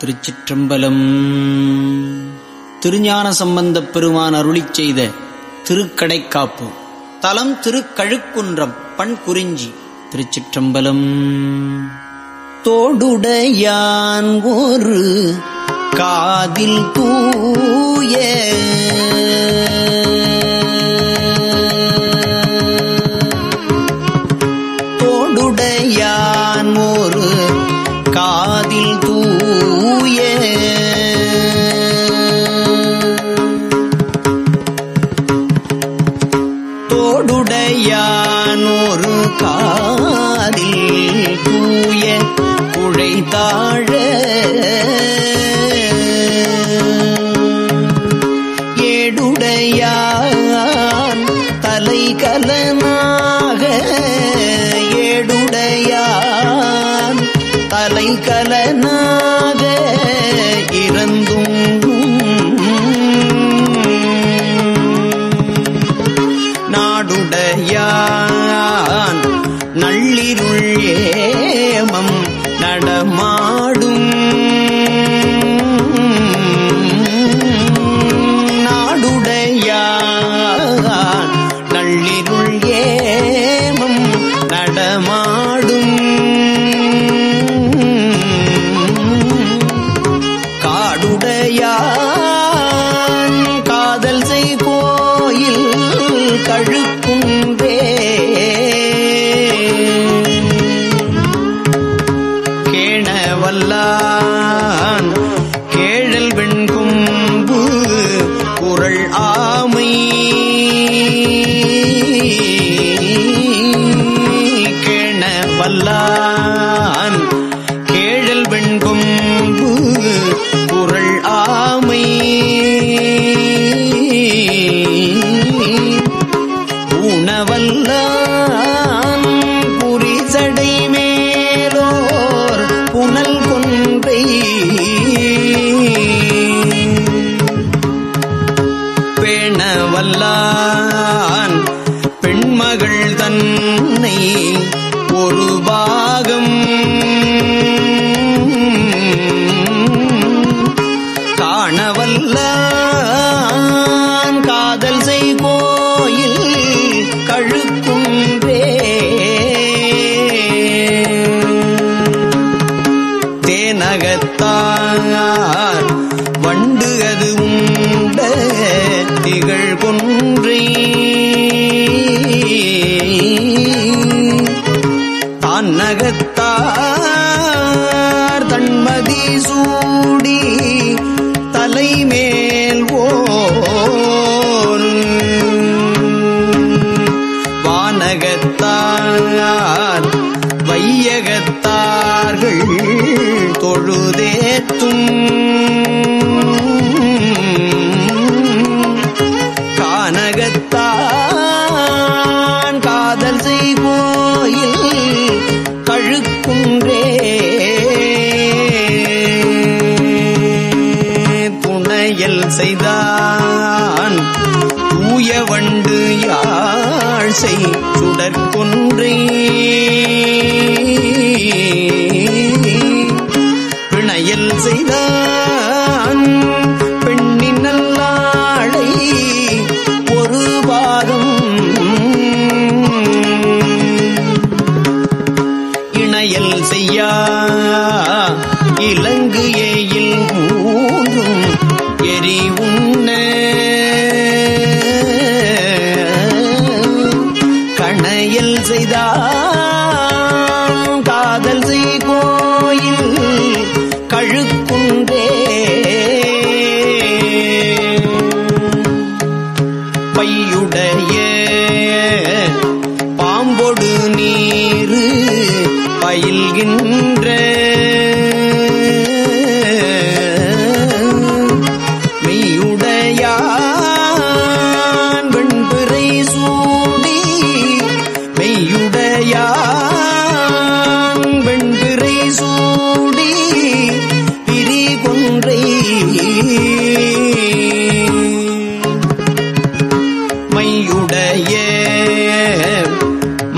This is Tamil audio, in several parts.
திருச்சிற்றம்பலம். திருஞான சம்பந்தப் பெருமான் அருளிச் செய்த திருக்கடைக்காப்பு. தலம் திருக்கழுக்குன்றம் பண் குறிஞ்சி திருச்சிற்றம்பலம். தோடுடையான் ஒரு காதில் தூய தோடுடையான் ஒரு காதில் தூய குழைதாழ ஏடுடையான் கோயில் கழுக்குன்றே கேணவல்லான் கேழல் வெண்கும்பு குரல் ஆமை. கேணவல்லான் கொன்றை பொழுதேத்தும் கானகத்தான் காதல் செய்வோயில் கழுக்குன்றே துணையல் செய்தான் தூய வண்டு யாழ் செய் சுடற்கொன்றே. ஐயா. செய்யா இலங்கு ஏயில் மூன்றும் எரி உண்ண. கணையல் செய்தான் காதல் செய் கோயில் கழுக்குன்றே பையுடைய மையுடைய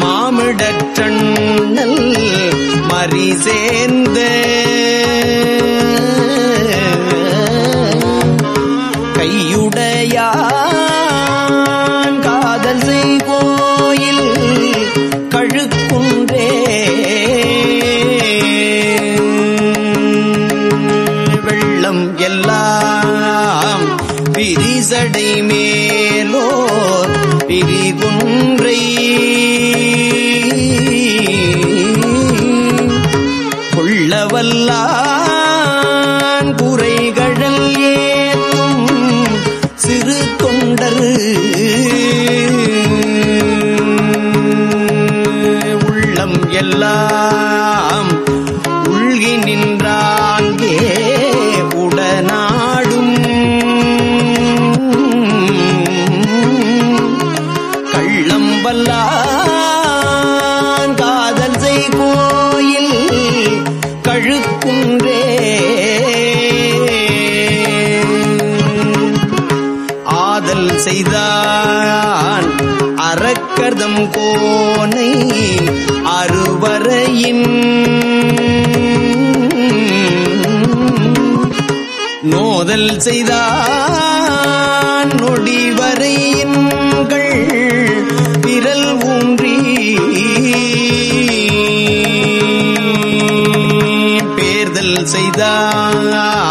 மாமிடற்றண்ணல் மறி pura y கோனை அறுவரையின் நோதல் செய்தான் நொடிவரையின்கள் விரல் ஊன்றி பேர்தல் செய்தான்.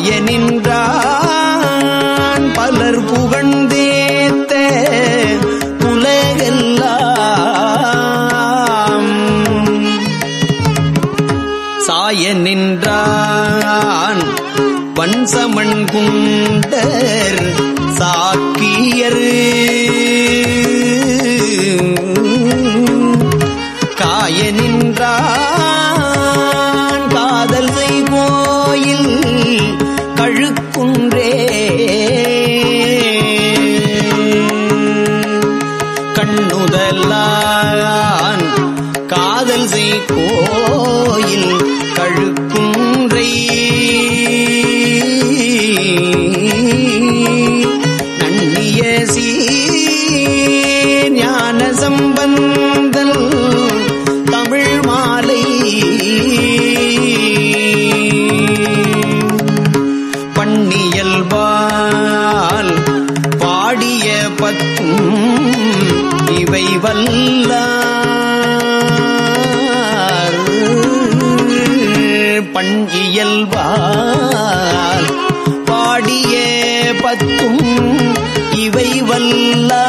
பாய நின்றான் பலர் புகழ்ந்தேத்த உலகெல்லாம். சாய நின்றான் வன்சமண் குண்டர் சாக்கியரு. காதல் கோயில் கழுக்குன்றை. நன்னிய சீர் ஞான சம்பந்தல் தமிழ் மாலை. பன்னியல்பால் பாடிய பத்தும் இவை வல்லார் பண் பண்இயல்பால் பாடிய பத்தும் இவை வல்லா